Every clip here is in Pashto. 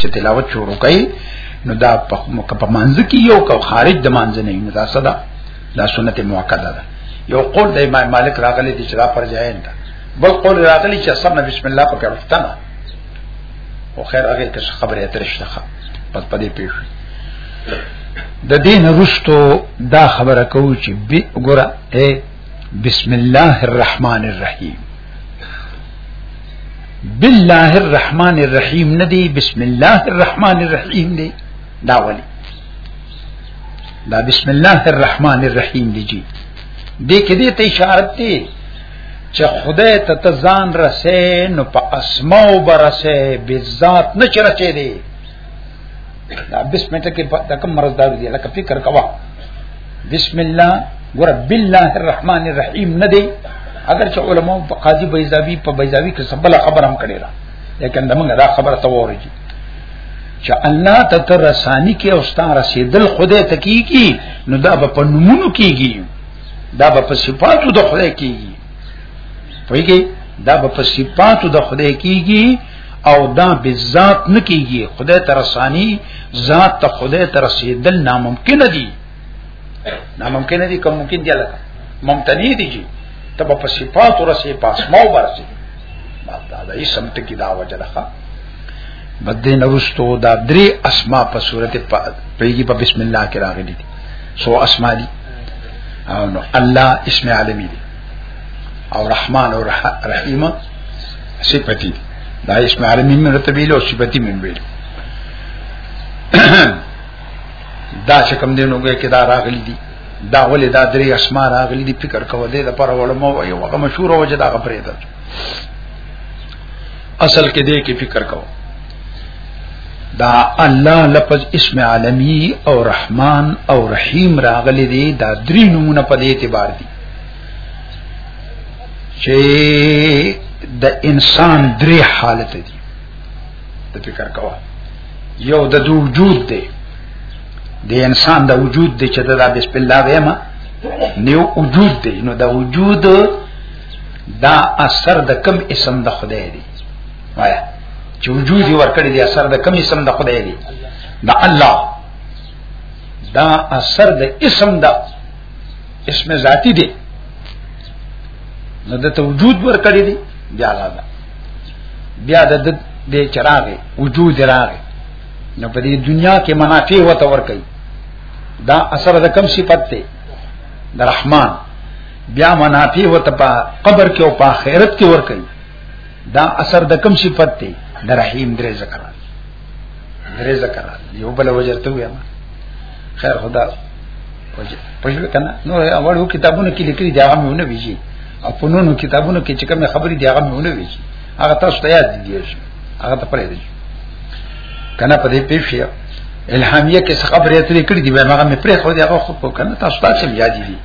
چې تلاوت شروع کړي نو دا په په منځ کې یو کو خارج د منځ نه نه دا صدا دا سنت مؤکده ده یو قول د امام مالک راغلی دی چې را پر ځای نه بل قول راغلی چې سمه بسم الله په کې وختنه او خیر هغه کې خبره اترشته پس پدې پیښ د دین رستو دا خبره کوو چې بي ګره اے بسم الله الرحمن الرحیم بالله الرحمن الرحیم ندی بسم الله الرحمن الرحیم دی دا ولی دا بسم الله الرحمن الرحیم دی جی دې کې دې ته اشاره دی چې خدای ته تزان رسې نو په اسماء برسه بذات نه چرچې دی دا بسم الله کې د کوم مرز دار دی لکه فکر کوا بسم الله ګور بالله الرحمن الرحیم نه دی اگر چې علماء په قاضي بیزاوی په بیزاوی کې سبله خبر هم کړی را لیکن دمنګ دا خبره ته ورږي چې الله ته تر رسانی کې او ستاره رسیدل خدای ته کیږي نو دا په نمونو کیږي دا په صفاتو د خدای کیږي وایي دا په صفاتو د خدای کیږي او دا بالذات نکیږي خدای تر ثانی ذات ته خدای تر رسیدل ناممکن دي ناممکن دي کوم ممکن دي لکه ممتنی دي جی ته په صفات ورسې پاس مو ورسې دا د اسم ته کی دا وجه ده بده نرستو دا درې اسماء په صورت پیږي په بسم الله کې راغلي دي سو اسماء دي او نو الله اسم عالمي دي او رحمان او رحیم صفتی دا اسم عالمی من رتبیل او صفتی من ویل دا چې کوم دینو کې دا راغلی دي دا ولې دا درې اسماء راغلي دي فکر کوو دې د پر علماء وایي هغه مشهور او جدا غپرې ده اصل کې دې کې فکر کوو دا الله لفظ اسم عالمی او رحمان او رحیم راغلي دي دا درې نمونه په دې اعتبار دي چې د انسان درې حالت دي د فکر کوا یو د وجود دی د انسان د وجود دی چې دا بسم الله ویما نیو وجود دی نو دا وجود دا اثر د کم اسم د خدای دی وایا چې وجود یې ورکړي دی اثر د کم اسم د خدای دی دا الله دا اثر د اسم د اسم ذاتی دی نو د ته وجود ورکړی دی بیا راځه بیا د دې چراغ وجود راغی نو په دې دنیا کې منافع وته ورکړي دا اثر د کم صفت دی د رحمان بیا منافع وته په قبر کې او په آخرت کې ورکړي دا اثر د کم صفت دی د رحیم درې ذکر درې ذکر یو بل وجرته ویا خیر خدا وجه پښه کنه نو اولو کتابونو کې لیکلي دا هم نه ویږي او په نونو کتابونو کې چې کومه خبرې دی هغه مونږ نه ویږي هغه تاسو ته یاد دی شي هغه ته پرې دی کنه په دې پیښه الهامیه کې څه خبرې اترې کړې دي به هغه مې پرې خو دی هغه خو کنه تاسو ته څه یاد دي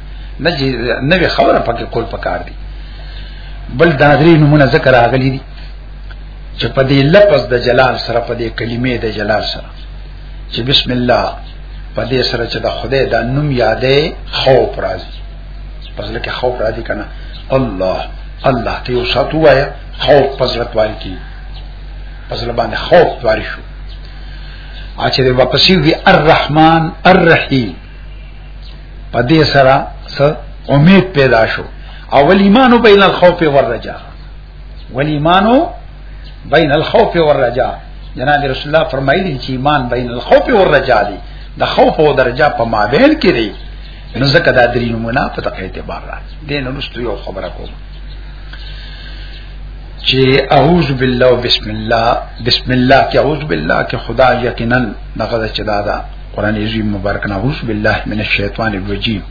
نه چې نوې خبره پکې کول پکار دي بل دا درې نمونه ذکر راغلي دي چې په دې لفظ د جلال سره په دې کلمې د جلال سره چې بسم الله په دې سره چې د خدای د نوم یادې خوف راځي پس لکه خوف راځي کنه الله الله ته یو ساتو وایا خوف پزړه تواری کی پزړه باندې خوف تواری شو اچھا دی واپسی وی الرحمن الرحیم په دې سره امید پیدا شو اول ایمانو بین الخوف والرجاء والیمانو بین الخوف والرجاء جناب رسول الله فرمایلی چې ایمان بین الخوف والرجاء دی د خوف او درجا په مابین کې دی نو زکه دا درې نمونه په تقې اعتبار راځي دین نوستو یو خبره کوم چې اعوذ بالله بسم الله بسم الله کې اعوذ بالله کې خدا یقینا دغه چې دا دا قران عظیم مبارک نه اعوذ بالله من الشیطان الرجیم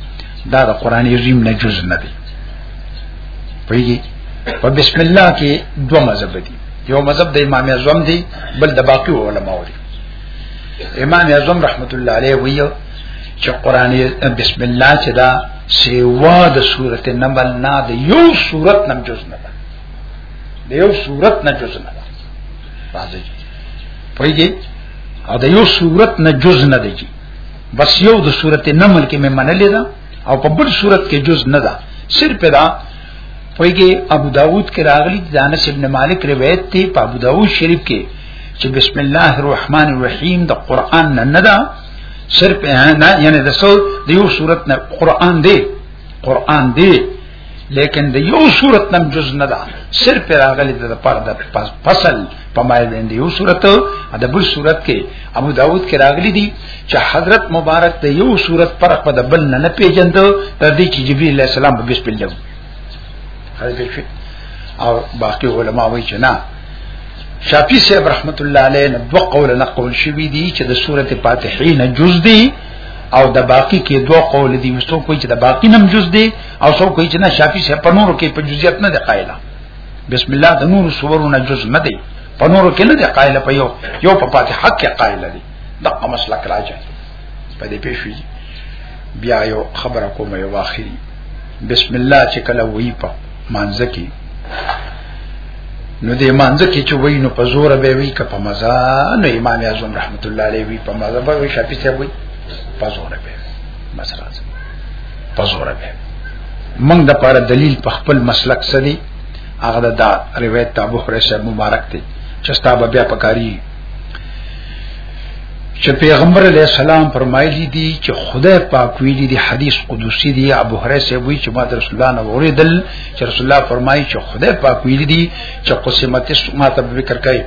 دا د قران عظیم نه جز نه دی پیږي په بسم الله کې دوه مذهب دي یو مذهب د امام اعظم دی بل د باقی علماو دی امام اعظم رحمت الله علیه ویو چې قران بسم الله چې دا سیوا د سورته نمل نه د یو سورت نم جز نه ده د یو سورت نه جز نه ده راځي پوهیږي او د یو سورت نه جز نه دی بس یو د سورته نمل کې مې منلې ده او په بل صورت کې جز نه ده صرف دا پویږي ابو داود کې راغلي د انس ابن مالک روایت دی په ابو داود شریف کې چې بسم الله الرحمن الرحیم د قران نه نه ده صرف نه یعنی د سو د یو صورت نه قران دی قران دی لیکن د یو صورت نم جز نه ده صرف پر اغلی د پر د فصل په مای باندې یو صورت د بل صورت کې ابو داود کې راغلی دی چې حضرت مبارک د یو صورت پر په د بل نه نه پیجند تر دې چې جبرئیل علیه السلام به بسم الله حضرت شي او باقی علما وایي چې نه شافعی صاحب رحمت الله علیه نه دوه قول نقل شوی دی چې د سورته فاتحه نه جز دی او د باقی کې دوه قول دي مستو کوئی چې د باقی نم جز دي او سو کوئی چې نه شافعي شه په نورو کې په جزئیات نه دی قائل بسم الله د نور سورونه جز نه دی په نورو کې نه دی قائل په یو یو په فاتحه کې قائل دی دغه مسلک راځي په دې پیښې بیا یو خبره کوم یو واخی بسم الله چې کله وی په مانځه کې نو دې مانځه کې چې وای نو په زور به وی ک په مزه نو امام اعظم رحمت الله علیه وی په مزه به وی شپې ته وی په زور به مسله په زور به موږ د پاره دلیل په خپل مسلک سدي هغه دا روایت ابو هريره مبارک دی چې ستابه بیا پکاري چې پیغمبر علی السلام فرمایلی دي چې خدای پاک ویلي دي حدیث قدسی دی ابو هريره سی وی چې ما در رسول الله اوریدل چې رسول الله فرمایي چې خدای پاک ویلي دي چې قسمت ما ته ذکر کوي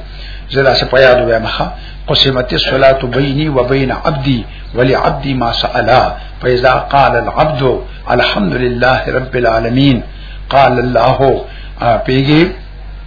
زړه څه پیاد وای مخه قسمت الصلاه بيني وبين عبدي ولعبدي ما سأل فاذا قال العبد الحمد لله رب العالمين قال الله پیږي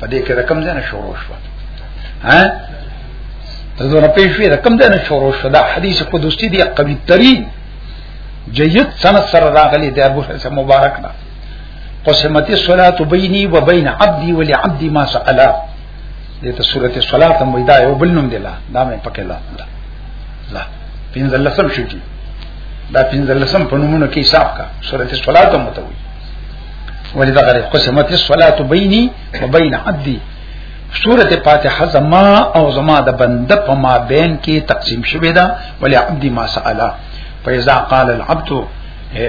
په دې کې رقم ځنه شروع شو ها ته زه په شوې رقم ځنه شروع شو دا حدیث قدسی دی قوی ترین جید سند سره راغلی دی ابو حسن مبارک نه قسمت الصلاه بیني و بین عبدي ولعبدي ما سألا دې ته سورته صلات هم ودا یو بل نوم دی لا دا مې پکې لا لا پینځل لسم شو دا پینځل لسم په نومونو کې حساب کا سورته صلات هم وتوي ولی دا غره قسمت الصلاه بیني وبین عبدي سورته فاتحه زما او زما د بنده په ما بین کې تقسیم شوې ده ولی عبدي ما سالا فاذا قال العبد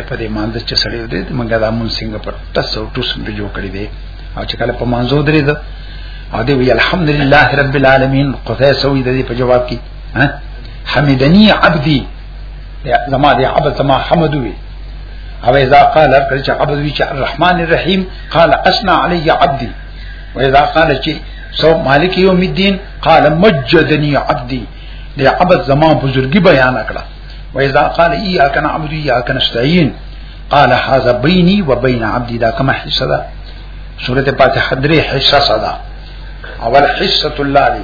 په دې مانځ چې سړی دې مونږه دا مون څنګه پر تاسو ټوس به جوړ کړی دی او چې کله په مانځو درې ده او دې وی الحمدلله رب العالمین قضا سوی دې په جواب کې ها حمدنی عبدی یا زما دی عبد زما حمد وی او اذا قال کله چې عبد وی چې الرحمن الرحیم قال اسنا علی عبدی و اذا قال چې سو مالک یوم الدین قال مجدنی عبدی دی عبد زما بزرگی بیان کړه و اذا قال ایاک نعبد ایاک نستعين قال هذا بيني وبين عبدي دا كما حصہ دا سورة فاتحة درې حصہ صدا اول حصة الله دی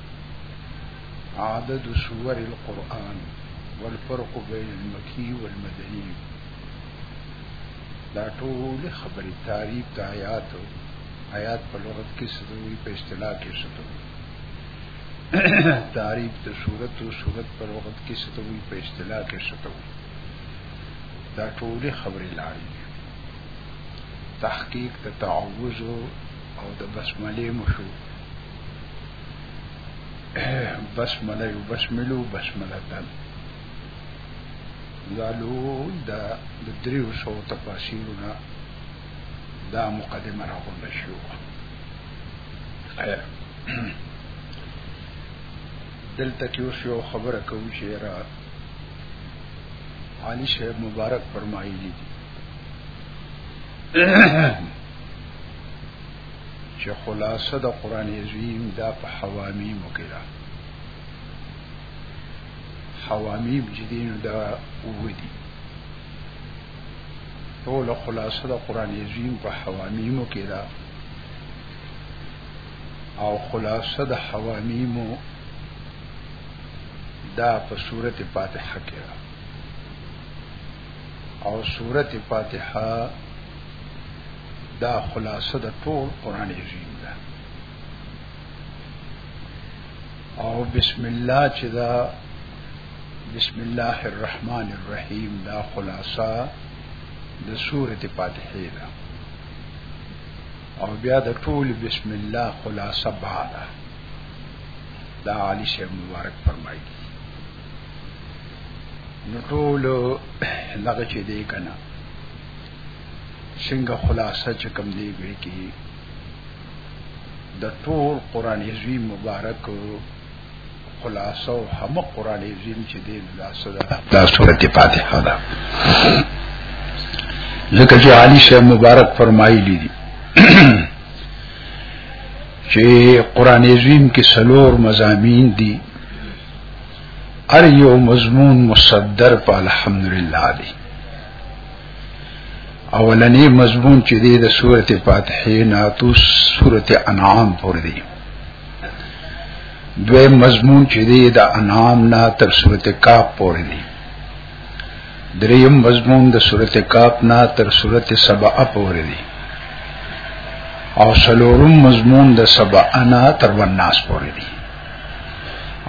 عدد سور القرآن والفرق بين المكي والمدني دا ټول خبرې تعریف د آیات آیات په لغت کې سدوي په اصطلاح کې سدوي تعریف د صورت او صورت په لغت کې سدوي په اصطلاح کې سدوي دا ټول خبرې لاړې تحقیق د تعوذ او د بسمله مشروع بسمله یو بسملو بسملتن دا لوی دا د دریو سو تفاسیرونه دا مقدمه راغونډه شو خیر دلته کې اوس یو خبره کوم چې را علی شیخ مبارک فرمایلی دي چې خلاصه د قران عظیم دا په حوامی مکرا حوامی جدین دا ودی ټول خلاصه د قران عظیم په حوامی مکرا او خلاصه د حوامی مو دا په سورته فاتحه کې او سورته فاتحه دا خلاصه د ټول قران عظیم ده او بسم الله چې دا بسم الله الرحمن الرحیم دا خلاصه د سوره فاتحه ده او بیا د ټول بسم الله خلاصه بعد دا علی شه مبارک فرمایي نو ټول لغه چې دی کنه څنګه خلاصه چې کوم دی وی کی د ټول قران عظیم مبارک خلاصه او هم قران عظیم چې دی دا سره دا سورته فاتحه ده لکه چې علی شیخ مبارک فرمایلی دي چې قران عظیم کې سلور مزامین دي ار یو مضمون مصدر په الحمدلله دی اولنې مضمون چې دی د سورته فاتحه نه تو سورته انعام پورې دی دوی مضمون چې دی د انعام نه تر سورته کاف پورې دی دریم مضمون د سورته کاف نه تر سورته سبع پورې دی او سلورم مضمون د سبع نه تر وناس پورې دی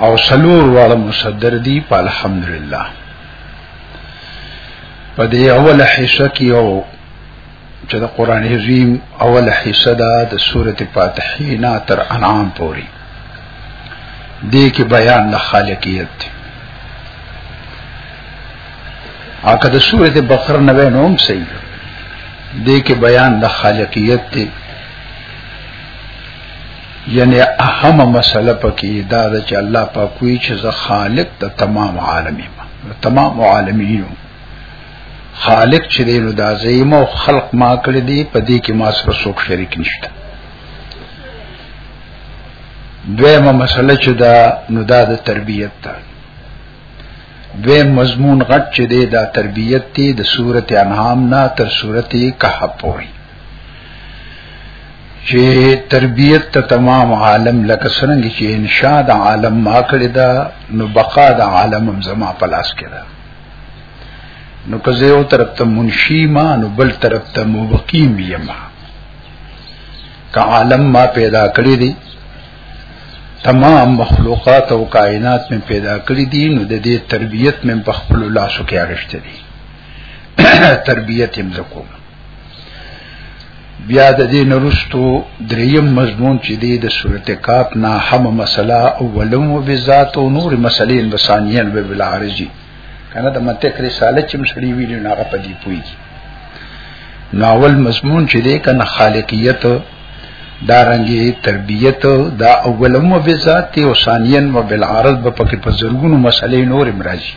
او سلور واړه مصدر دی په الحمدلله په دې اوله حصہ کې یو چې د قران عظیم اوله حصہ ده د سوره فاتحه نه تر انعام پورې دې کې بیان د خالقیت اګه د سوره بقره نه وینم صحیح دې کې بیان د خالقیت دی یعنی اهم مسله پکې دا ده چې الله پاک وی چې زه خالق د تمام عالم یم تمام عالمینو خالق چې دی نو دا زیمه او خلق ما کړی دی په دې کې ما سره څوک شریک نشته دویمه مسله چې دا نو دا د تربیت ده دویم مضمون غټ چې دی دا تربیت دی د سورته انعام نه تر سورته کهف پورې چې تربیت ته تمام عالم لکه څنګه چې انشاء د عالم ما کړی دا نو بقا د عالم هم زما په لاس کې ده نو که زه یو طرف ته منشی ما نو بل طرف ته مبقیم یم که عالم ما پیدا کړی دی تمام مخلوقات او کائنات من پیدا کړی دي نو د دې تربیت من په خپل لاسو کې اړشته دي تربیت هم زکوم بیا د دې نرستو دریم مضمون چې دی د صورت کاپ نه هم مسله او ولوم بذات او نور مسلې انسانیان به بل عارضی کنه د منطق رساله چې مشړی ویل نه هغه پدی پوي ناول مضمون چې دی کنه خالقیت دارنګي تربیت دا اولم و بذات او ثانیا و بالعرض په پکې په زرګونو مسلې نور امراضي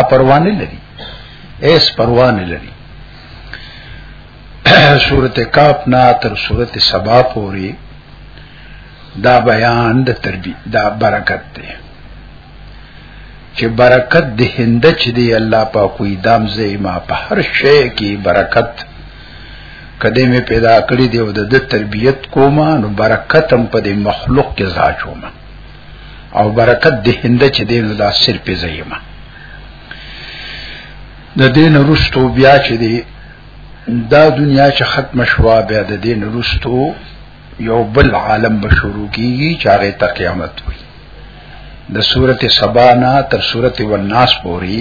ا پروانه لري ایس پروانه لري سورت کاف نا تر سورت سبا پوری دا بیان د تربیت دا برکت دی چې برکت د هند چې دی الله پاک کوئی دام زې ما په هر شی کې برکت کده می پیدا کړی دی او د تربیت کوما نو برکتم په دې مخلوق کې ځا چوما او برکت د هند چې دی نو دا سر په زېما د دین رستو بیا چې دی دا دنیا چې ختم شوا بیا د دین رستو یو بل عالم به شروع کیږي چې هغه ته قیامت وي د سورته سبا نه تر سورته والناس پوري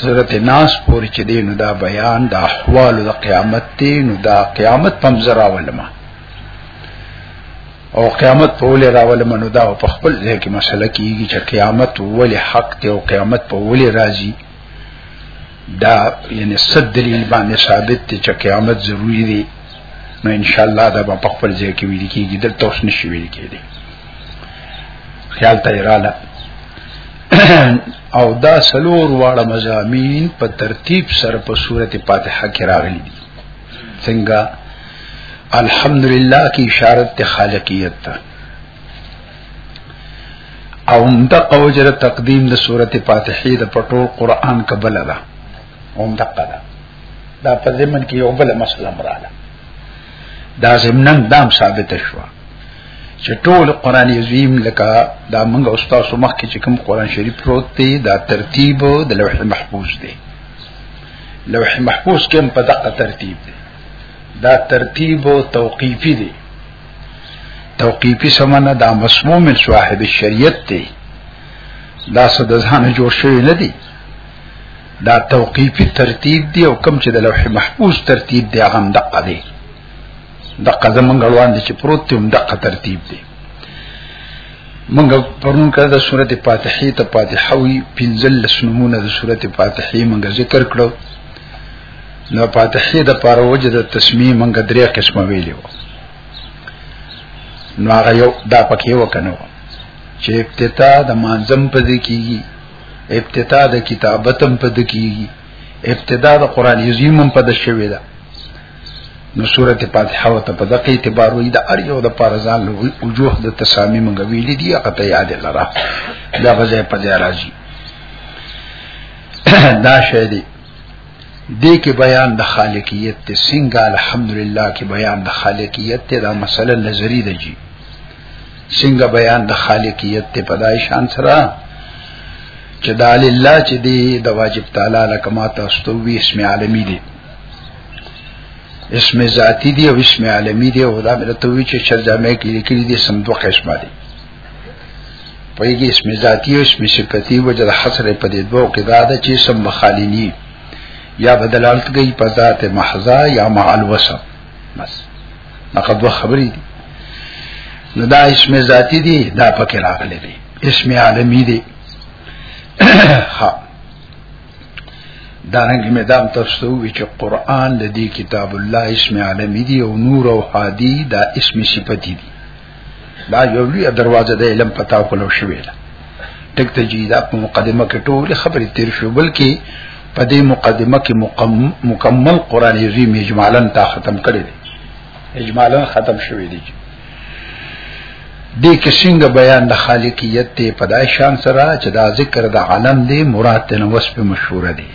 سورته ناس پوري چې دی نو دا بیان د احوال د قیامت دی نو دا قیامت پم زرا ولما او قیامت په ولې راول منو دا په خپل ځای کې مسله کیږي چې قیامت ولې حق دی او قیامت په ولې راځي دا یعنی صد دلیل باندې ثابت دی چې قیامت ضروری دی نو ان شاء الله دا په خپل ځای کې ویل کیږي دلته اوس نشي ویل کیږي خیال ته رااله او دا سلور واړه مزامین په ترتیب سره په سورته فاتحه کې راغلي څنګه الحمدلله کی اشارت ته خالقیت ته او د قوجر تقدیم د سورته فاتحه د پټو قران قبل ده هم دقه ده دا په زمن کې یو بل مسله مراله دا زمنن دام ثابت شو چې ټول قران عظیم لکه دا موږ استاد مخ کې چې کوم قران شریف پروت دی دا ترتیب د لوح محفوظ دی لوح محفوظ کې په دقه ترتیب دی دا ترتیب او توقیفی دی توقیفی سمنه دا مسموم صاحب شریعت دی دا صد ځان جوړ شوی نه دی دا توقیفی ترتیب دی او کم چې د لوح محفوظ ترتیب دی هغه دقه دی دقه زمونږ روان دي چې پروت دی هم دقه ترتیب دی مونږ پرون کړه د سورته فاتحه ته فاتحه وی پنځل لسنمونه د سورته فاتحه مونږ ذکر کړو نو فاتحه د پاره وجه د تسمیه منګه درې قسمه ویلو نو هغه یو دا پکې وکنو چې افتتاح د مانزم په ذکیږي افتتاح د کتابتم په ذکیږي ابتداء د قران عظیم په د شوی ده نو سوره فاتحه او ته په دقه اعتبار وې د ار یو د پارزان له وجوه د تسامی منګویل دي هغه ته یاد لره دا به په ځای راځي دا شی دی دې کې بیان د خالقیت ته څنګه الحمدلله کې بیان د خالقیت ته دا مسله نظری ده جی څنګه بیان د خالقیت ته پدای شان سره چې د الله چې دی د واجب تعالی له کما تاسو ته وی اسم عالمی دی اسم ذاتی دی او اسم عالمی دی او دا مې ته وی چې شرجامه کې لیکلي دي سم دوه قسمه دي پویږي اسم ذاتی او اسم صفتی وجه حصر په دې دوه کې دا ده چې اسم مخالنی یا بدلالت گئی په ذات محضا یا مع الوصف بس لقد دوه خبرې دي نو دا اسم ذاتی دی دا پکې راغلي دي اسم عالمی دی ها دارنګ می دام تاسو وی چې قران د دې کتاب الله اسم عالمی دی او نور او هادی دا اسم صفتی دی دا یو لوی دروازه د علم پتا کولو شوې ده ټک ته جی دا په مقدمه کې ټول خبرې تیر شو بلکې په دې مقدمه کې مکمل قران عظیم اجمالا تا ختم کړی دی اجمالا ختم شوې دی دې کې څنګه بیان د خالقیت ته پدای شان سره چې دا ذکر د عالم دی مراد ته نو وسپ مشهور دی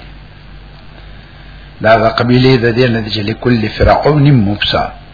دا قبیله د دې نه چې لكل فرعون مبصر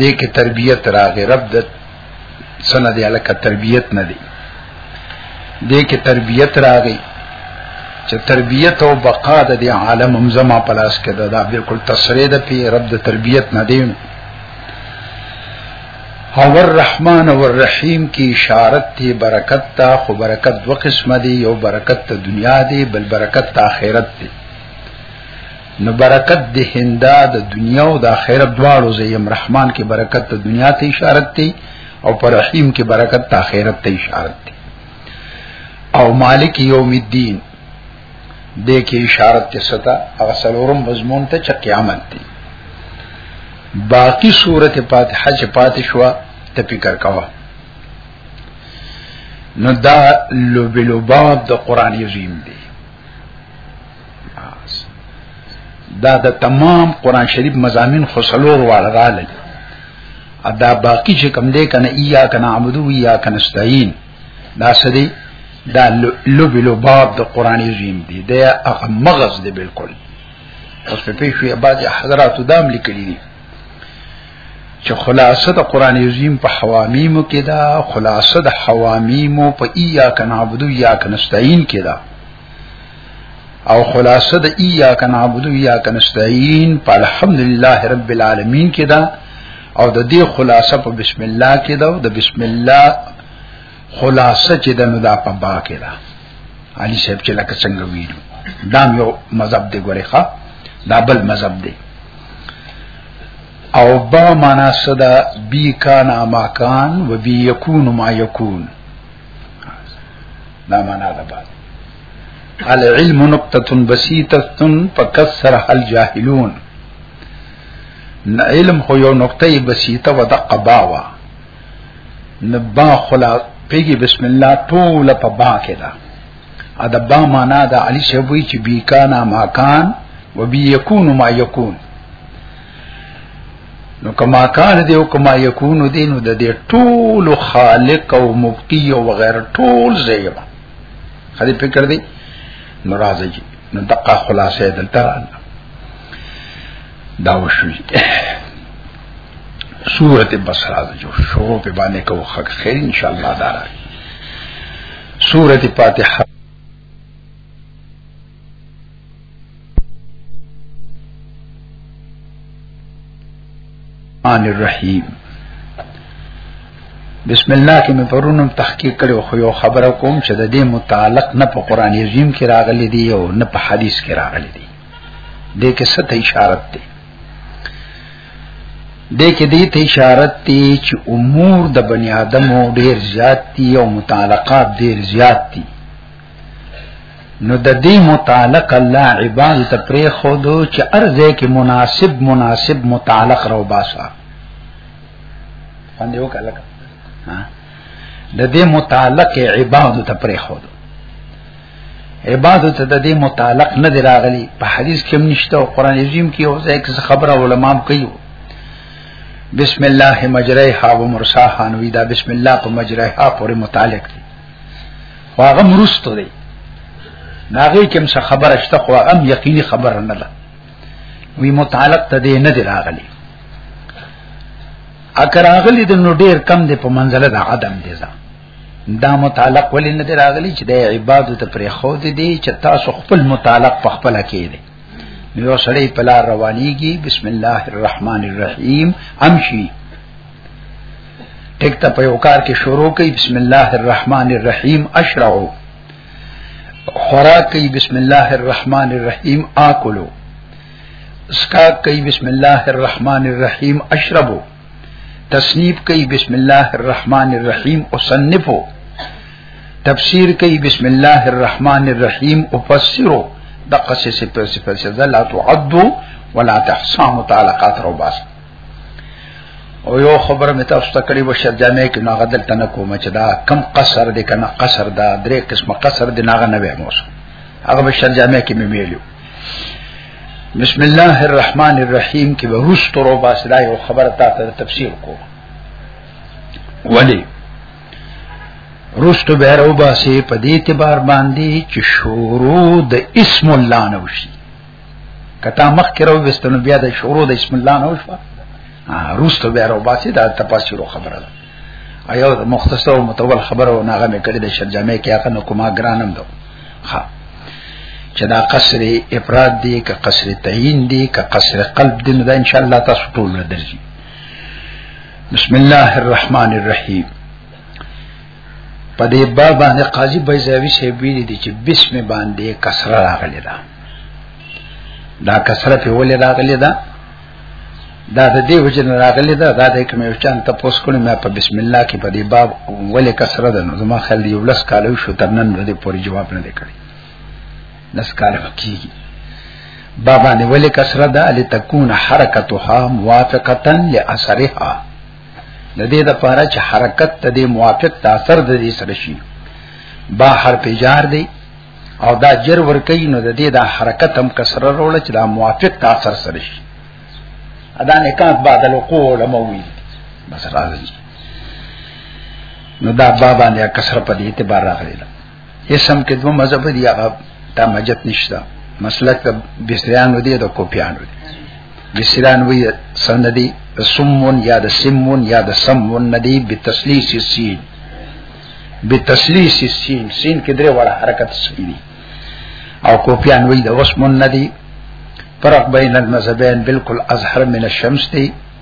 دې کې تربيت راغې رب د سنه دی الکه تربيت نه دی دې کې تربيت راغې چې تربيت او بقا د دې عالم هم زما پلاس کې ده دا بالکل تصریح ده په رب د تربيت نه دی او الرحمن او الرحیم کی اشارت تی برکت تا خو برکت دو قسم دی یو برکت تا دنیا دی بل برکت تا آخرت دی نو برکت د هندا د دنیا او د آخرت دواړو زیم رحمان کې برکت د دنیا ته اشاره دی او پر رحیم کې برکت د آخرت ته اشاره دی او مالک یوم الدین د کې اشاره ته ستا هغه سلورم مضمون ته چې قیامت دی باقی سورته فاتحه چې پاتې شو ته فکر کاوه نو دا لوبلوباب د قران عظیم دی دا د تمام قران شریف مزامین خو سلور واړه رااله ادا باقی چې کم دی کنه ایا کنه عبدو ایا کنه استعین دا سدی دا لوب لوباب د قران عظیم دی دا هغه مغز دی بالکل اوس په پیښه بعد حضرات دام لیکلی دي چې خلاصه د قران عظیم په حوامیمو کې دا خلاصه د حوامیمو په ایا کنه عبدو ایا کنه استعین کې دا او خلاصه د ایا کنا عبدو یا کنا استعين په الحمدلله رب العالمین کې دا او د دې خلاصه په بسم الله کې دا او د بسم الله خلاصه چې د نو دا په با کې دا علي صاحب چې لکه څنګه ویلو دا یو مذهب دی ګورې ښا دا بل مذهب دی او با معنا صدا بی کان ما کان و بی یکون ما یکون دا معنا ده بعد العلم نقطه بسيطه فكسر الجاهلون علم خو یو نقطه بسيطه و دقه باوا نبا خلا پیږي بسم الله ټول په با کې ده ادا با معنا ده علي شبوي چې بي کانا ما کان وبي يكون ما يكون نو کما کان دی او کما یکون دی نو د دې ټول خالق او مبتی او غیر ټول زیم خدای فکر دی نو راځي نو دقه خلاصې دلته دا وشوي سورته بصره جو شروع په باندې کو خک خیر ان شاء الله دارا سورته فاتحه الرحمن الرحیم بسم الله کې مې پرونم تحقیق کړو خو یو خبره کوم چې د دې متعلق نه په قران عظیم کې راغلي دي او نه په حدیث کې راغلي دي دې کې ست اشاره ده دې کې دې ته اشاره دي چې امور د بنی آدم ډېر زیات دي او متعلقات ډېر زیات دي نو د دې متعلق الله عباد ته پرې خودو چې ارزه کې مناسب مناسب متعلق رو باسا باندې وکړه د دې متعلق عباد ته پرې خودو عبادت د دې متعلق نه دی راغلی په حدیث کې هم نشته او قران عظیم کې او ځای کې خبره علما هم کوي بسم الله مجریها و مرساها نو دا بسم الله په مجریها پورې متعلق دی خو هغه مرستو دی ناغي کوم څه خبره شته خو هغه یقیني خبره نه ده وی متعلق ته دی نه دی راغلی اکر اغلی د نو ډیر کم دی په منزله د عدم دی ځا دا متعلق ولی نه دی راغلی چې د عبادت ته پرې خو دی دی چې تاسو خپل متعلق په خپل کې دی نو سړی پلا روانيږي بسم الله الرحمن الرحیم امشي ټیک ته په یو کار کې شروع کوي بسم الله الرحمن الرحیم اشرعو خوراک کوي بسم الله الرحمن الرحیم آکلو اسکاک کوي بسم الله الرحمن الرحیم اشربو تصنیف کوي بسم الله الرحمن الرحیم اصنفو تفسیر کوي بسم الله الرحمن الرحیم افسرو دقه څه څه په څه لا تعد ولا تحصى متعلقات روباسه او یو خبر مې تاسو ته کړی و شر جامع کې نو غدل تنه کوم چې دا کم قصر دی کنه قصر دا درې قسمه قصر دی ناغه نه وې موس هغه به شر جامع کې مې ویلو بسم الله الرحمن الرحیم کې به رستو رو باس دا یو خبر تا ته تفسیر کو ولی رستو به رو باسي په دې اعتبار باندې چې شروع د اسم الله نوشي کتا مخ کې راو وستنو بیا د شروع د بسم الله نه وشو روستو بیا راو باسي دا تفاصیل خبره ده ایو مختصر او متول خبره نه غمه کړی د شرجمه کې هغه نو کومه ګرانم ده ها چې دا قصر افراد دی که قصر تعین دی که قصر قلب دی نو دا ان شاء الله تاسو ټول درځي بسم الله الرحمن الرحیم په دې باب باندې قاضي بیزاوی شه ویلي دي چې بسم باندې کسره راغلی ده دا کسره په ولې راغلی ده دا د دې وجن راغلی ده دا د کوم یو چان ته پوس کړم ما په بسم الله کې په دې باب ولې کسره ده نو زما خل یو لس کالو شو تر نن دې پوری جواب نه کړی لس کالو کیږي بابا نه ولې کسره ده لتكون حرکتها موافقه لاثرها د دې د پاره چې حرکت ته د موافق د اثر د دې سره شي با حرف جار دی او دا جر ور کوي نو د دې د حرکت هم کسر رول چې دا موافق د اثر سره شي ادا نکات بعد الوقوع علماء وی بس راځي نو دا بابا نه کسر په دې اعتبار راغلی اسم کې دوه مذهب دي هغه تا مجد نشته مسلک د بسریان ودی د کوپیان ودی بسریان وی سندي سمون یا د سمون یا د سمون ندی بتسلیس سین بتسلیس سین سین کې درې وړه حرکت سپینی او کوپیان وی د وسمون ندی فرق بین المذهبین بالکل اظهر من الشمس دی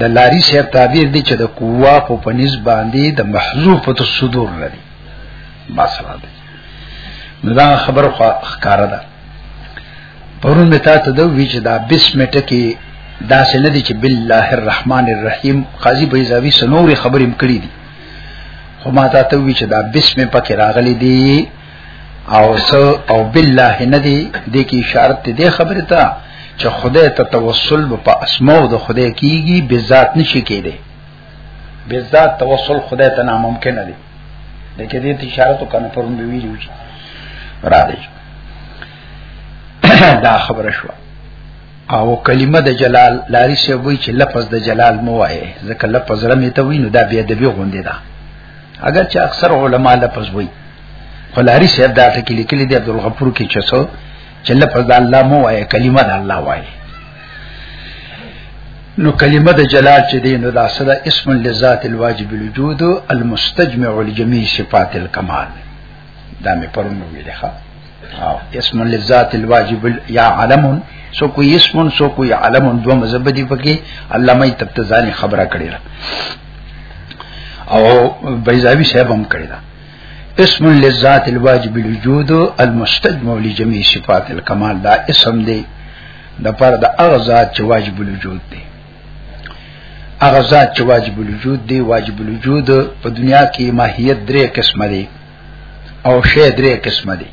د لاری صاحب تعبیر دی چې د قوا په پنځ باندې د محذوف په صدور لري مثلا دی نو دا خبر خو ښکارا ده پرون متا ته د وی چې دا بسم ټکی دا سن دي چې بالله الرحمن الرحیم قاضي بیزاوی سنور خبرې مکړي دي خو ما ته وی چې دا بسم پکې راغلي دي او سو او بالله ندی د کی اشارت دې خبره ته چې خدای ته توسل په اسماء د خدای کیږي به ذات نشي کېده به ذات توسل خدای ته ناممکن دی د کې دې اشارت کنه پرون به ویلو چې را دي دا خبره شو او کلمه د جلال لاری سی وای چې لفظ د جلال مو وای ځکه لفظ رمې ته وینو دا بیا د بی غوندې ده اگر چې اکثر علما لفظ وي خلاری صاحب دا ټکی لیکلی دی عبد الغفور کې چې څو چې لفظ د الله مو وایي کلمه د الله وایي نو کلمه د جلال چې دی نو دا صدا اسم لذات الواجب الوجود المستجمع لجميع صفات الكمال دا مې پرونو ویلې ښه اسم للذات الواجب یا علم سو کوئی اسم سو کوئی علم دو مذهب دی پکې علامه تبتزانی خبره کړی او بیزاوی صاحب هم کړی دا اسم للذات الواجب الوجود المستجمع لجميع صفات الكمال دا اسم دی د پر د هغه ذات چې واجب الوجود دی هغه ذات چې واجب الوجود دی واجب الوجود په دنیا کې ماهیت درې قسمه دی او شی درې قسمه دي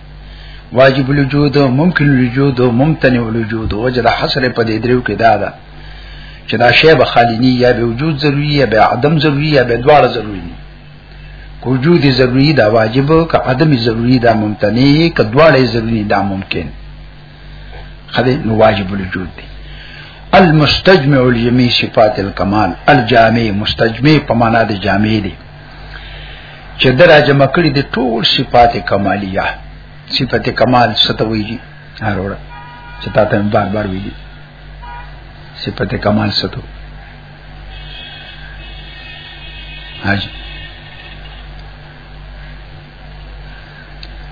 واجب الوجود ممکن الوجود ممتنع الوجود وجه د حصر په دې درو کې دا ده چې دا شی به خالی نه یا به وجود ضروری یا به عدم ضروری یا به دواړه ضروری نه وجود ضروری دا واجب که عدم ضروری دا ممتنع که دواړه ضروری دا ممکن خدای نو واجب الوجود دی المستجمع الجميع صفات الكمال الجامع مستجمع په معنا د جامع دی چې دراجه مکړي د ټول صفات کمالیه صفات کمال ستويږي هروړه چې تا ته بار بار ویلي صفات کمال ستو حاجی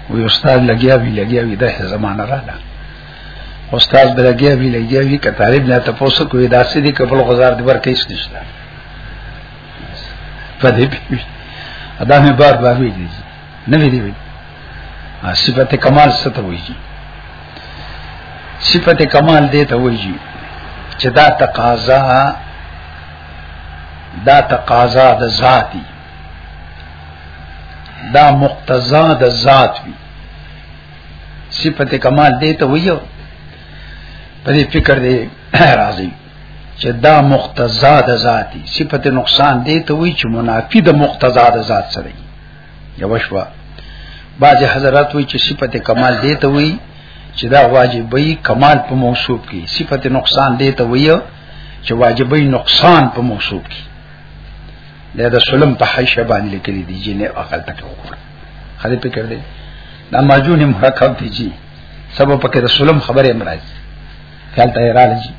وی استاد لګیا وی لګیا وی دغه زمانہ را ده استاد لګیا وی لګیا وی کتارب نه تاسو کوی داسې دي کبل غزار دی ورکه هیڅ نشته په دې پیوي ادا مې بار بار وی دي نه وی دي صفت کمال ستو وی دي صفت کمال دې ته وی دي چې دا تقاضا دا تقاضا د ذاتی دا مقتضا د ذات وی صفت کمال دې ته وی په دې فکر دې راځي چې دا مقتضا د ذاتی صفت نقصان دی ته وی چې منافی د مقتضا د ذات سره یو شوا بعض حضرات وی چې صفت کمال دی ته وی چې دا واجبې کمال په موصوف کې صفت نقصان دی ته وی چې واجبې نقصان په موصوف کې دا د سلم په حیشه باندې لیکلي دي چې نه عقل تک وکړه خدای په کړ دې دا ماجون مرکب دي جی سبب پکې رسولم خبره مراد خیال ته راځي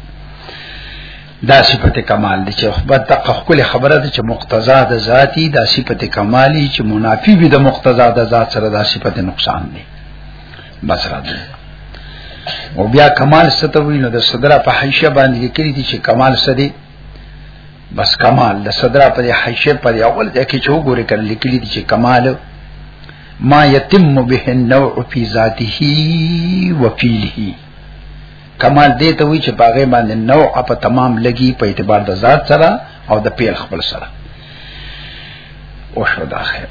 دا صفت کمال دي چې خبرت د خپل خبره ده چې مقتضا د ذاتی دا صفت کمالی چې منافی وي د مقتضا د ذات سره دا صفت نقصان دي بس راځي او بیا کمال ستوي نو د صدره په حیشه باندې کړی دي چې کمال سدي بس کمال د صدرا پر حیشه پر اول د کې چو ګوري کړل لیکلي دي چې کمال ما یتم به النوع فی ذاته و فیله کمال دې ته وی چې باغې باندې نوع په تمام لګي په اعتبار د ذات سره او د پیل خپل سره او شو دا خیر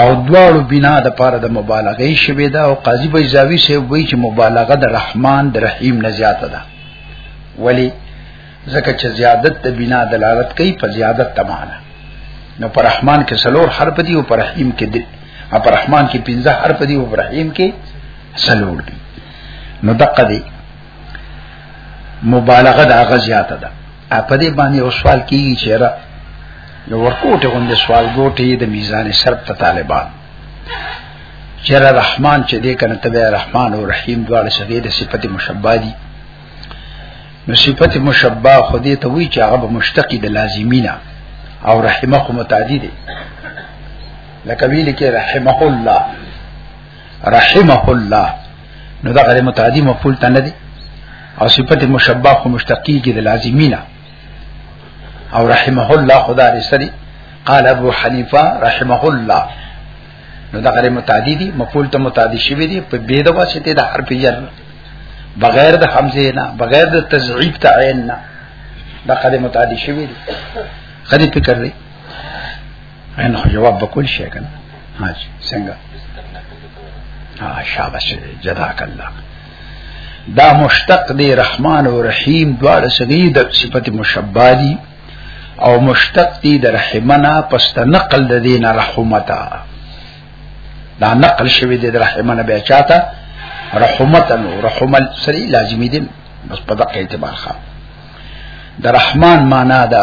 او دواړو بنا د پاره د مبالغه شوی دا او قاضي بیزاوی سه وی چې مبالغه د رحمان د رحیم نه زیاته ده ولی زکه چې زیادت د بنا دلالت کوي په زیادت تمانه نو پر رحمان کې سلور حرف دی او پر رحیم کې دی او پر رحمان کې پنځه حرف دی او پر رحیم کې سلور دی نو دقه دی مبالغه د هغه زیاته ده په دې باندې یو سوال کیږي چې را نو ورکوټه غوندې سوال ګوټي د میزان شرط ته طالبان چې رحمان چې دې کنه تبع رحمان او رحیم دواړه شګې د صفت مشبہ دي نو صفت مشبہ خو دې ته وی چې هغه مشتقی د لازمینا او رحمه متعدی دي لکه ویل کې رحمه الله رحمه الله نو دا غیر متعدی مفعول ته نه دی او صفت مشبہ خو مشتقی کې د لازمینا او رحمه الله خدا رسلی قال ابو حنیفه رحمه الله نو دا غیر متعدی دی مفعول ته متعدی شوی دی په بيد واسطه د حرف جر بغیر د حمزه نه بغیر د تضعیف تعین نه دا غیر متعدی شوی دی خدي فکر لري انا خو جواب بکول شي کنه ها څنګه ها شاباش جزاک الله دا مشتق دی رحمان او رحیم دواړه سګي د صفت مشبہ دي او مشتق دی د رحمنا پس نقل د دین رحمتا دا نقل شوی دی د رحمنا بیا چاته رحمتن او رحمل سری لازمی دي بس په دقه اعتبار خان د رحمان معنا دا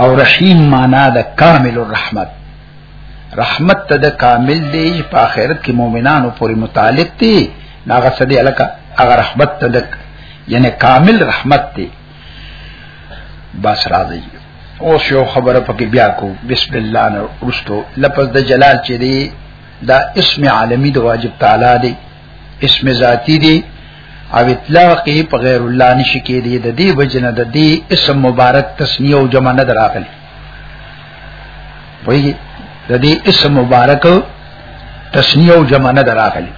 او رحیم معنا د کامل الرحمت رحمت ته د کامل دی په آخرت کې مؤمنانو پورې متعلق دی ناغه سدي الکه هغه رحمت ته د یعنی کامل رحمت دی بس راځي او شو خبره پکې بیا کو بسم الله نو رستو لفظ د جلال چې دی دا اسم عالمی د واجب تعالی دی اسم ذاتی دی او اطلاق یې په غیر الله نشي کېدی د دې وجنه د دې اسم مبارک تسنیه او جمع نه دراغلی وایي د دې اسم مبارک تسنیه او جمع نه دراغلی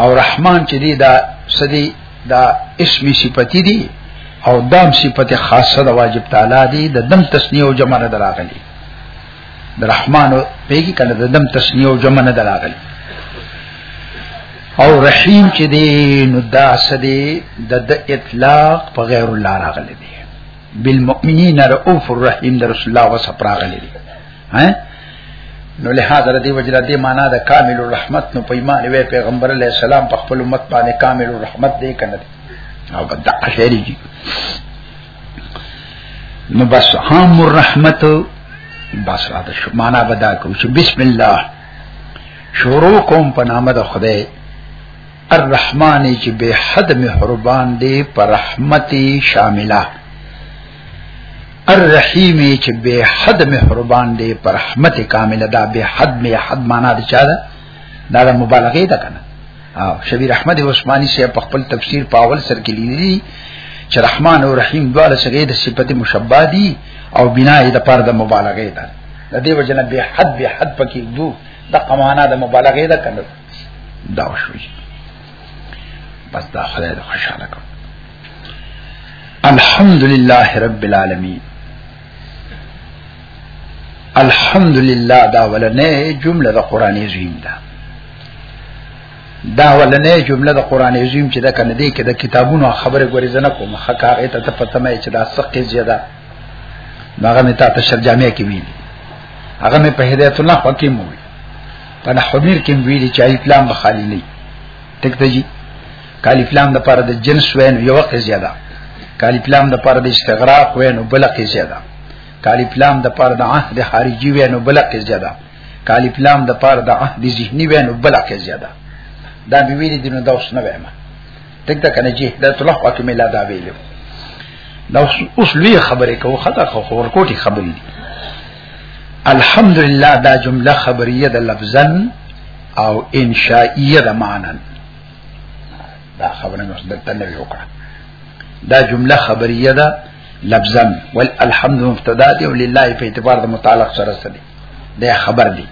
او رحمان چې دی دا سدي دا اسم صفتی دی او دام صفت خاصه د واجب تعالی دی د دم تسنیه او جمع نه دراغلی د رحمان پیګی کنه د دم تسنیه او جمع نه دراغلی او رحیم چې دی نو دا سدی د د اطلاق په غیر الله راغلی دی بالمؤمنین رؤوف الرحیم د رسول الله وصف راغلی دی ها نو له حاضر دی وجره دی معنا د کامل الرحمت نو په ایمان وی پیغمبر علی السلام په خپل امت باندې کامل الرحمت دی کنه او بد اخیری جی نو بس عام الرحمت بس را ده معنا بدا کو چې بسم الله شروع کوم په نام د خدای الرحمن چې به حد مهربان دی پر رحمت شامله الرحیم چې به حد مهربان دی پر رحمت کامله دا به حد می حد معنا د چا ده دا د مبالغه ده کنه او شبیر احمد عثماني سي په خپل تفسیر په اول سر کې لیدلی چې رحمان او رحیم دواړه څنګه د صفت مشبہ دي او بنا یې د پر د مبالغه ده د دې وجنه به حد به حد پکې دو د قمانا د مبالغه ده کنه دا شوی بس دا خدای د خوشاله کړ الحمدلله رب العالمین الحمدلله دا ولنه جمله د قران عظیم ده دا ولنه جمله د قران عظیم چې دا کنه دی کې د کتابونو خبره غوري زنه کوم حقا ایت ته پته مې چې دا سقې زیاده هغه مې تا ته شر جامع کې ویلي هغه مې په هدایت الله حکیم وی په نحمیر کې ویلي چې اسلام به خالی نه ټیک ته جی کال اسلام د پاره د جنس وین یو کې زیاده کال اسلام د پاره د استغراق وین بل کې زیاده کالیف لام د پاره د عهد خارجي وي نو بل قضیه زیاده کالیف لام د پاره د عهد ذهني وي نو بل قضیه زیاده دا به ویل دي نو دا اوس نه وایم تک تک نه جی دا طلح او کومه لا دا ویل دا اوس لوی خبره کوو خطا خو خور کوټي خبرې دي الحمدلله دا جمله خبریه د لفظن او انشائیه د معنن دا خبره نو دلته نه وکړه دا جمله خبریه ده لفظا والحمد مبتدا دی ولله په اعتبار د متعلق سره سره دی خبر دی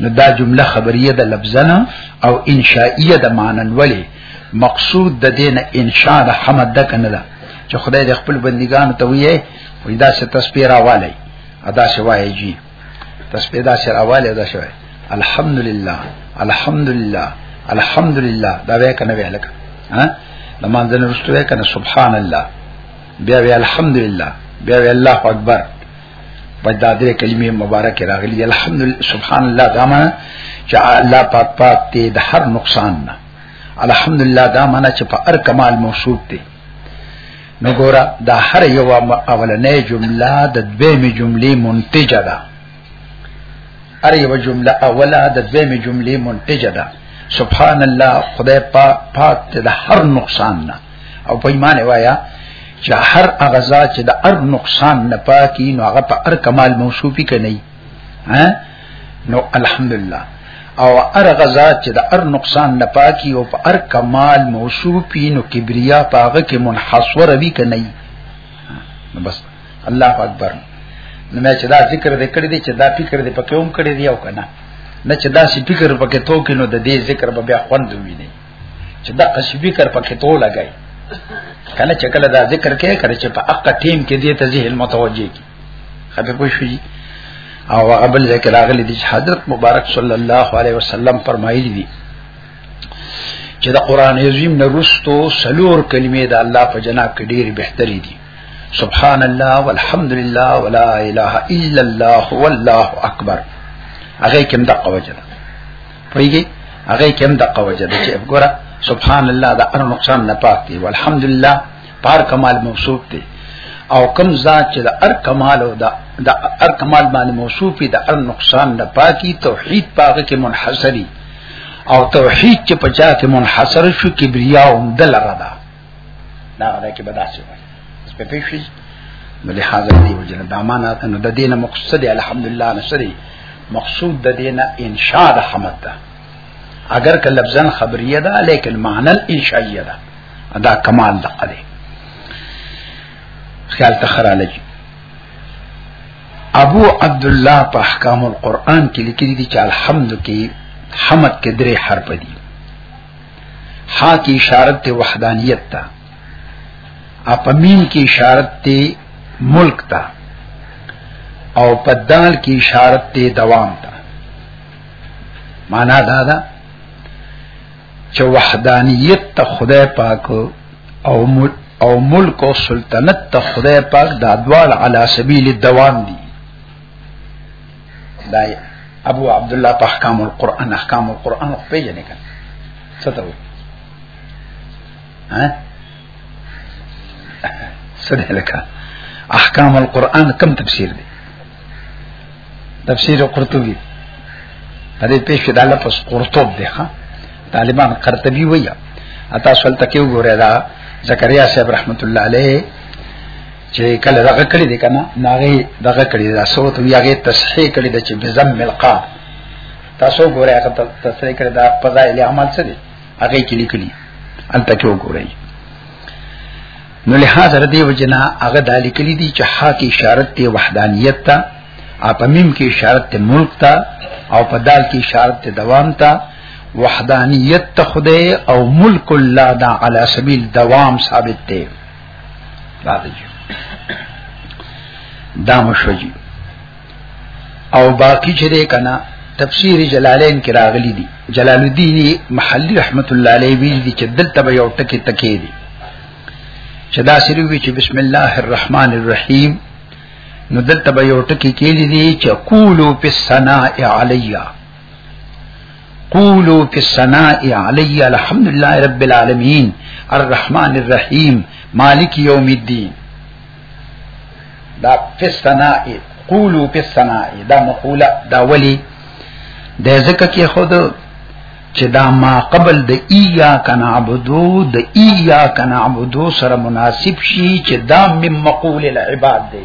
نو دا جمله خبریه ده لفظا او انشائیه ده معنی ولی مقصود د دین انشاء د حمد ده کنه ده چې خدای د خپل بندگان ته ویې وې دا څه تسبیح راوالی ادا شوای جی تسبیح دا سره راوالی ادا شوای الحمدلله الحمدلله الحمدلله دا وې کنه وې لکه ها لمانځنه رسټوې کنه سبحان الله بیا وی الحمدلله بیا وی الله اکبر په دا درې کلمې مبارک راغلي الحمدلله سبحان الله دا معنی چې الله پاک پاک ته د هر نقصان نه الحمدلله دا معنی چې په هر کمال موصوف دی نو ګوره دا هر یو اولنې جمله د دویمې جملې منتجه ده ار یو جمله اوله د دویمه جملې منتجه ده سبحان الله خدای پاک پاک ته د هر نقصان نه او په ایمان وایا چې هر هغه ذات چې د هر نقصان نه پاکي نو هغه په هر کمال موصوفي کني ها نو الحمدلله او هر هغه ذات چې د هر نقصان نه پاکي او په هر کمال موصوفي نو کبریا پاغه کې منحصر وي کني بس الله اکبر نو مې چې دا ذکر دې کړی دی چې دا فکر دې پکې هم کړی دی او کنه نه چې دا سی فکر پکې تو کې نو د دې ذکر به بیا خوند وي نه چې دا قصې فکر پکې تو لګای کله چې کله دا ذکر کې کړي چې په اقا ټیم کې دې ته ذهن متوجي کی خبر پوه شئ او قبل ذکر اغلی دی حضرت مبارک صلی الله علیه وسلم فرمایلی دی چې د قران عظیم نه رستو سلور کلمې د الله په جناب کې ډېری بهتري دي سبحان الله والحمد لله ولا اله الا الله والله اکبر هغه کوم د قوجه ده پویږي هغه کوم د قوجه ده چې وګوره سبحان الله دا ار نقصان نه پاک دی والحمد لله پار کمال موصوف دی او کم ذات چې د ار کمال او د ار کمال باندې موصوف دی د ار نقصان نه پاکي توحید پاګه کې منحصري او توحید چې پچا کې منحصر شو کبریا هم دلغه ده دا غدا کې به داسې وایي اوس په پیښې نو له حاضر دی وجه دا معنا ته نو د دینه مقصد الحمدلله نشری مقصود د دینه انشاء د حمد ده اگر که لفظا خبریه ده لیکن معنا انشائیه ده دا کمال ده قدی خیال تخرا لجی ابو عبد الله په احکام القرآن کې لیکلي دي چې الحمد کې حمد کې درې حرف دي ها کی اشارت ته وحدانیت ته اپمین کی اشارت ته ملک ته او په دال کی اشارت ته دوام ته معنا دا ده چې وحدانیت ته خدای پاک او ملک او ملک او سلطنت ته خدای پاک دا دوال علی سبیل الدوام دي دای ابو عبد الله په احکام القرآن احکام القرآن خو پیژنې کړه څه ته وایي ها سره لکه احکام القرآن کم تفسیر دی تفسیر قرطبی په دې پیښه د الله پس قرطب دی ها طالبان قرطبی وایي اته سوال تکي وګوره دا زکریا صاحب رحمت الله علیه چې کله دغه کړی دی کنه ناغه دغه کړی دا صوت وی هغه تصحیح کړی د چې بزم ملقا تاسو ګورئ هغه تصحیح کړی دا فضائل اعمال څه دی هغه کې لیکلی انت کې وګورئ نو له هغه ردی وجنا هغه د لیکلی دی چې حق اشارت ته وحدانیت ته اپمیم کې اشارت ته ملک ته او په دال کې اشارت ته دوام ته وحدانیت ته خدای او ملک الله دا علی سبیل دوام ثابت دی دادی دا مشوجی او باقی چې ده کنه تفسیر جلالین کې راغلی دي جلال الدین محلی رحمت الله علیه ویل دي چې دلته به یو ټکی تکې دي چې دا سری وی چې بسم الله الرحمن الرحیم نو دلته به یو ټکی کې دي چې قولو پسنا علیا قولو فی السناء علی الحمدلله رب العالمین الرحمن الرحیم مالک یوم الدین دا فی السناء قولو فی السناء دا مقوله دا ولی د ذکر کې خود چې دا ما قبل د ایا کنا عبدو د ایا کنا عبدو سره مناسب شي چې دا مم مقول العباد دی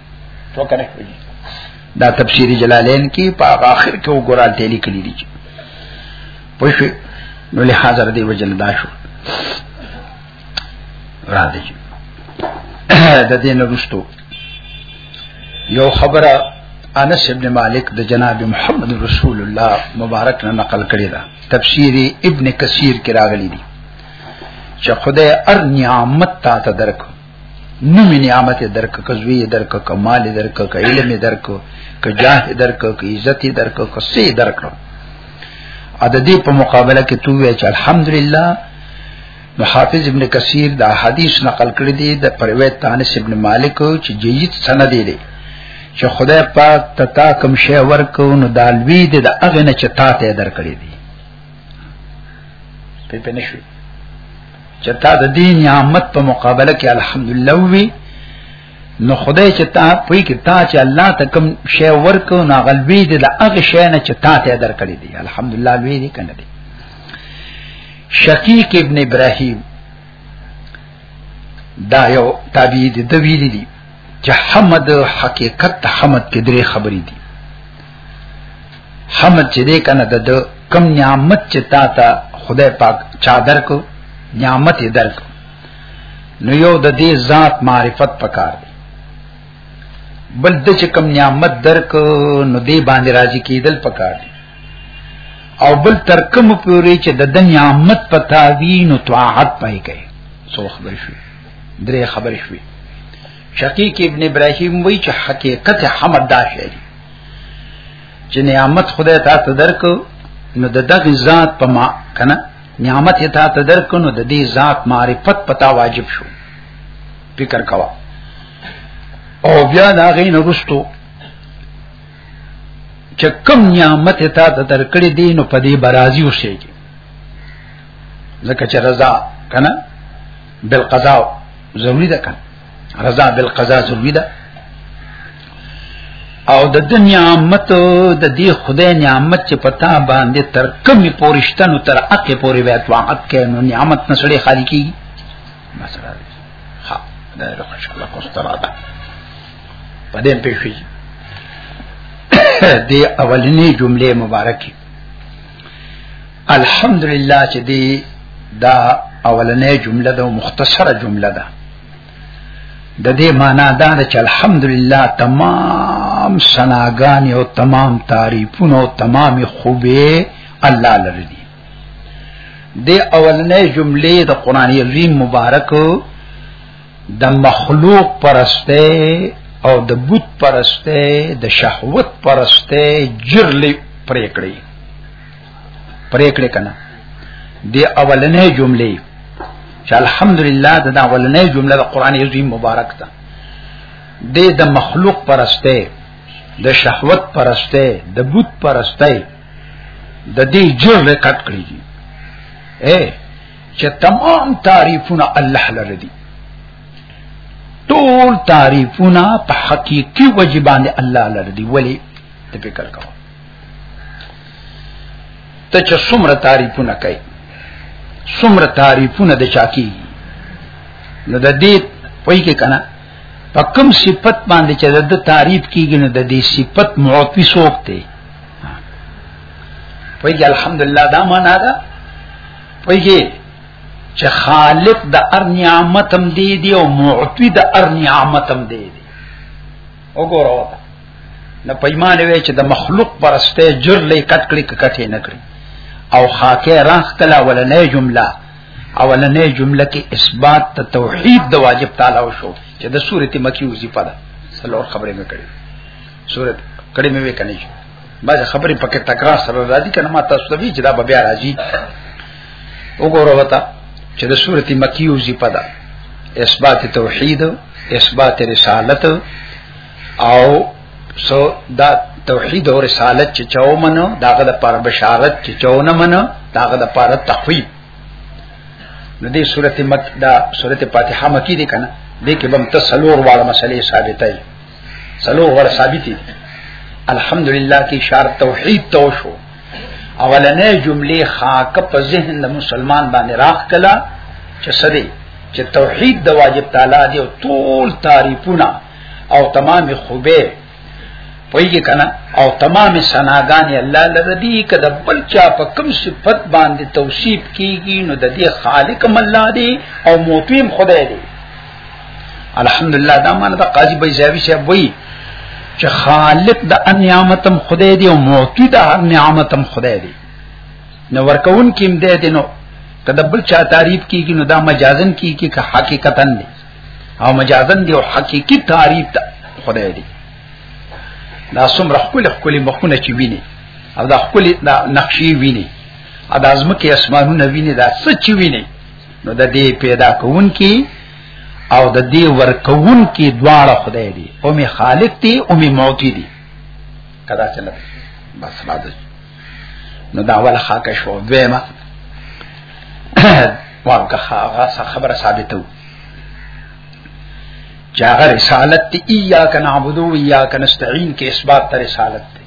تو کنه دا تفسیر جلالین کې په اخر کې وګورال ته لیکلي دي پوه شئ نو له حاضر دی وجل دا شو را دي د دې نه رستو یو خبره انس ابن مالک د جناب محمد رسول الله مبارک نه نقل کړی دا تفسیر ابن کثیر کې راغلی دی چې خدای ار نعمت تا ته درکو نومي نعمت درک کزوی درک کمال درک ک علم درک ک جاه درک ک عزت درک ک سي درک ا د دې په مقابله کې تو وی چې الحمدلله نو حافظ ابن کثیر دا حدیث نقل کړی دی د پرویت تانس ابن مالک چې جید سند دی دی چې خدای پاک ته تا کوم شی ورکو نو دالوی دی د اغه نه چې تا ته درکړی دی په پنه شو چې تا د دین نعمت په مقابله کې الحمدلله وی نو خدای چې تا پوی کې تا چې الله ته کوم شی ورکو نه غلبي دي د هغه شی نه چې تا ته درکړي دي الحمدلله لوی دي کنه دي شقیق ابن ابراهیم دا یو تابعی دی د ویلی دی چې حمد حقیقت ته حمد کې درې خبرې دي حمد چې دې کنه د کم نعمت چې تا ته خدای پاک چا درک نعمت یې درک نو یو د دې ذات معرفت پکار دی بل د چې کم نعمت درک نو دې باندې راضي کېدل پکار دی او بل تر کوم پوري چې د نعمت پتا وی نو طاعت پای کوي سو خبر شوی درې خبرې شوې شقیق ابن ابراهیم وی چې حقیقت حمد دا شی چې نعمت خدای تاسو درک نو د دغه ذات په ما کنه نعمت یې تاسو درک نو د دې ذات معرفت پتا واجب شو فکر کوا او بیا دا غین رستو چې کم نعمت ته درکړې دي نو په دې برازي وشيږي لکه چې رضا کنه بالقضاء ضروری ده کنه رضا بالقضاء ضروری ده او د دنیا نعمت د دې خدای نعمت چې پتا باندې تر کمی پورشتنو تر اقه پوری بیا طاعت کې نو نعمت نسړي خالی کی مثلا ها دا له ان شاء الله کوسترا ده پدې په شي دې اولنې جملې مبارکي الحمدلله چې دی دا اولنې جمله ده مختصره جمله ده د دې معنا دا ده چې الحمدلله تمام سناګان او تمام تعریفونه او تمام خوبه الله لري دي د اولنې جملې د قران عظیم مبارک د مخلوق پرسته او د بت پرسته د شهوت پرسته جرلی پریکړي پریکړي کنه د اولنې جملې چې الحمدلله د اولنې جمله د قران عظیم مبارک ده د د مخلوق پرسته د شهوت پرسته د بت پرسته د دې جرلی کټ کړی اے چې تمام تعریفونه الله لره دي ټول تعریفونه په حقيقي وجبان الله لره دي ولی ته فکر کوه ته چې څومره تعریفونه کوي څومره تعریفونه د چاکی نو د دې پوي کې کنه په کوم صفت باندې چې د تعریف کیږي نو د دې صفت معطی سوکته پوي الحمدلله دا معنا ده پوهیږي چې خالق د ار نعمتم دی دی او معطی د ار نعمتم دی دی وګوره وتا نه پېمانه وی چې د مخلوق پرسته جر لې کټ کړي کټې نه کړی او خاکه راخ کلا ولنې جمله اولنې جمله کې اثبات ته توحید د واجب تعالی وشو چې د سورته مکی وظیفه ده څلور خبرې مې کړې صورت کړي مې وکنه شو بعض خبرې پکې تکرار سره راځي کنه ما تاسو ته وی چې دا به بیا راځي وګوره وتا چې د سورتي مکی او زی پدا اثبات توحید اثبات رسالت او سو دا توحید او رسالت چې چاو منو داغه د پر بشارت چې چاو نه منو داغه د پر تخویب نو دې سورته مک دا سورته فاتحه مکی دي کنه دې کې بم تسلور واړه مسلې ثابتای سلو ور ثابت دي الحمدلله کې شار توحید تو شو اولنې جمله خاک په ذهن د مسلمان باندې راخ کلا چې سدي چې توحید د واجب تعالی دی او ټول تعریفونه او تمام خوبه پویږي کنه او تمام سناګان الله لردی کده بل چا په کوم صفت باندې توصیف کیږي نو د دې خالق مله دی او موتیم خدای دی الحمدلله دا معنی دا قاضي بیزاوی شه وای چې خالق د ان نعمتم خدای دی او معطی د هر نعمتم خدای دی نو ورکون کیم دی دی نو کله بل چا تعریف کیږي نو دا مجازن کیږي که حقیقتا دی او مجازن دی او حقیقی تعریف دا خدای دی دا څومره خپل خپل مخونه چې ویني او دا خپل نقشې ویني ا د ازمکه اسمانونه ویني دا څه چې ویني نو د دې پیدا کون کی او د دې ورکون کی دواړه خدای دی او می خالق دی او می موتی دی کدا چلو بس راځي نو دا ول خاکه شو دیمه واګه هغه خبره ثابته وو چاغه رسالت تی ایا کنا عبدو ایا کنا استعین کې اثبات تر رسالت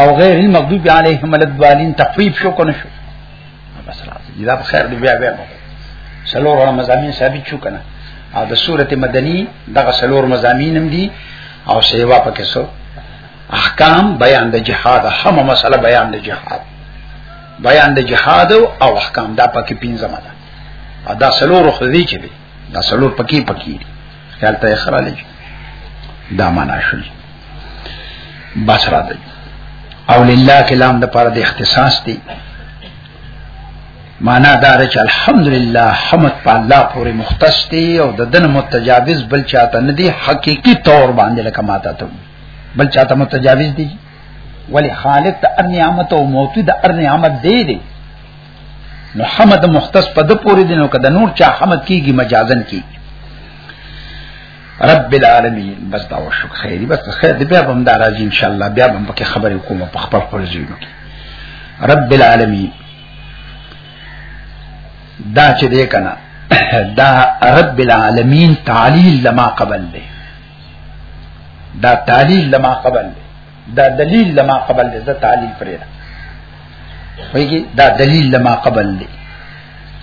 او غیر المغضوب علیهم الضالین تخفیف شو کنه شو بس راځي دا خیر دی بیا بیا سلور مزامین ثابت شو کنه او د سورته مدنی دغه سلور مزامین هم دي او سیوا پکې سو احکام بیان د جهاد هم مسله بیان د جهاد بیان د جهاد او احکام دا پکې پینځمه ده دا سلور خو دې چې دا سلور پکی پکی دی خیال تا اخرا لجو دا مانا شل بس را دی او لله کلام دا پارا دی اختصاص دی مانا دار چې الحمدلله حمد په الله پورې مختص دی او د دن متجاوز بل چاته نه دی حقيقي تور باندې لکه ماته ته بل چاته متجاوز دی ولی خالق ته ار نعمت او موتی د ار نعمت دی دی نو حمد مختص په د پوری دینو کده نور چا حمد کیږي مجازن کیږي رب العالمین بس دا وشو خیری بس خیر دی بیا بم دارازی ان شاء الله بیا بم پکې خبرې کوم په خپل خپل ځینو کې رب العالمین دا چې دې کنا دا رب العالمین تعلیل لما قبل دی دا تعلیل لما قبل دی دا دلیل لما قبل دې زه تعلیل پرې ده وایي دا دلیل لما قبل دې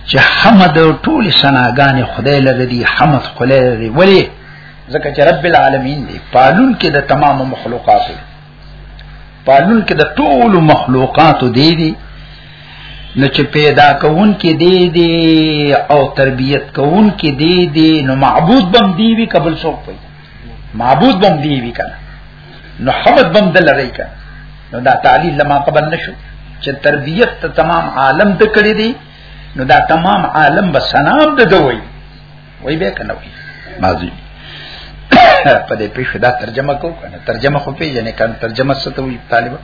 چې حمد ټول سناګانې خدای لره دي حمد خدای لره دي ولی ځکه چې رب العالمین دی پالون کې د تمام مخلوقات دی پالون کې د ټول مخلوقات دی دی نو چې پیدا کون کې دی دی او تربیت کون کې دی دی نو معبود بم دی وی قبل سو پي معبود بم دی وی کنه نو حمد بم دل لري کا نو دا تعلیل لما قبل نشو چې تربیت ته تمام عالم د کړی دی نو دا تمام عالم به سلام د دوی وای به کنه وای مازی په دې پیښه دا ترجمه کو کنه ترجمه خو پیژنې کنه ترجمه څه ته وی طالب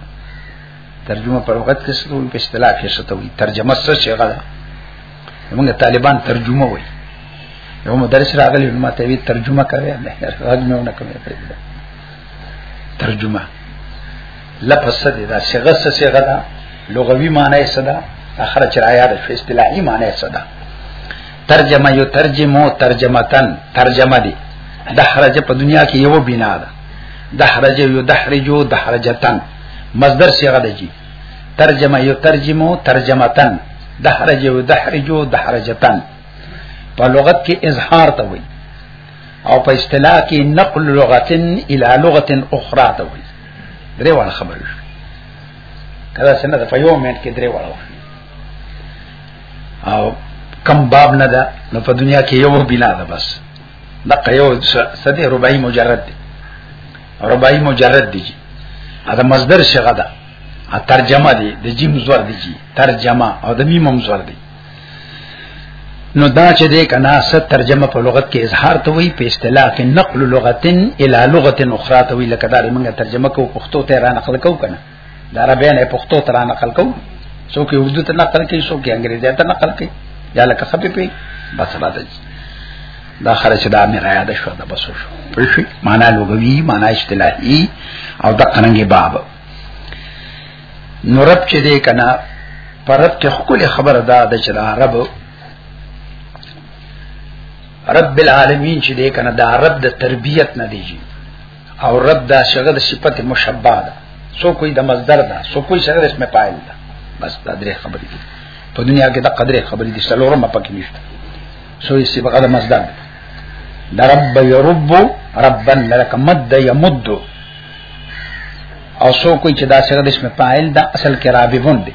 ترجمه پر وخت کې څه ته وی په اصطلاح کې څه ته وی ترجمه څه شي غلا موږ طالبان ترجمه وای یو مدرس راغلی نو ماته وی ترجمه کوي نه راغلی مې ونه کوي ترجمه لفظ څه دی دا صيغه څه صيغه ده لغوي معنی څه ده اخر چې رایا ده په اصطلاحي معنی څه ده ترجمه یو ترجمه ترجمتن ترجمه دی دحرج په دنیا کې یو بنا ده دحرج یو دحرجو دحرجتن مصدر صيغه ده جی ترجمه یو ترجمو ترجمتن دحرج یو دحرجو دحرجتن په لغت کې اظهار ته وایي او په اصطلاح کې نقل لغتن الى لغت اخرى ته وایي درې وړ خبر شو کله څنګه په یو منټ کې درې وړ او کم باب نه ده نو په دنیا کې یو بنا ده بس دغه یو سده رباعي مجرد دی رباعي مجرد دی دا مصدر شغه ده ترجمه دی د جیم زور دی جی ترجمه او د میم هم زور دی نو دا چې د کنا ست ترجمه په لغت کې اظهار ته وی په اصطلاح کې نقل لغتن الی لغتن اخرى ته وی لکه دا موږ ترجمه کو پښتو ته را نقل کو کنه دا عربی نه پښتو تر نقل کوم څوک اردو ته نقل کوي څوک انګریزي ته نقل کوي یا لکه خپې پی بس را دي دا خرچ دا مې را یاد شو دا بس شو پښې معنا لغوي معنا اصطلاحي او د قرنګي باب نورب چې دې کنا پرب کې خپل خبره دا د چې عرب رب العالمین چې دې کنا دا رب د تربيت نه دیږي او رب دا شغه د صفت مشبہ ده سو کوئی د مصدر ده سو کوئی شغه اسم فاعل ده بس دا درې خبرې دي په دنیا کې دا قدرې خبرې دي څلورم پکې نشته سو یې صبغه د مصدر ده د رب یرب ربا لک مد یمد او سو کوئی چې دا شغه د اسم فاعل ده اصل کې راببون دي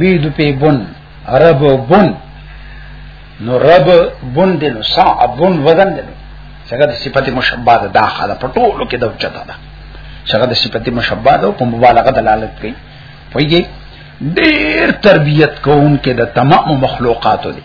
بيد په بن رب بن نو رب بن دې نو سا بن وزن دې نو څنګه د صفت مشبہ ده داخله په ټولو کې د چتا ده څنګه د صفت مشبہ ده په مبالغه دلالت کوي وایي ډېر تربيت کوونکې د تمام مخلوقاتو دي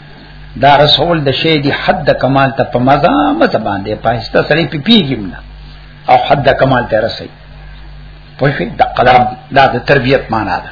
دا رسول د شی دی حد کمال ته په مزه مزه باندې پاهسته سره پی پیګم نه او حد کمال ته رسي په شی د قلم دا د تربيت معنا ده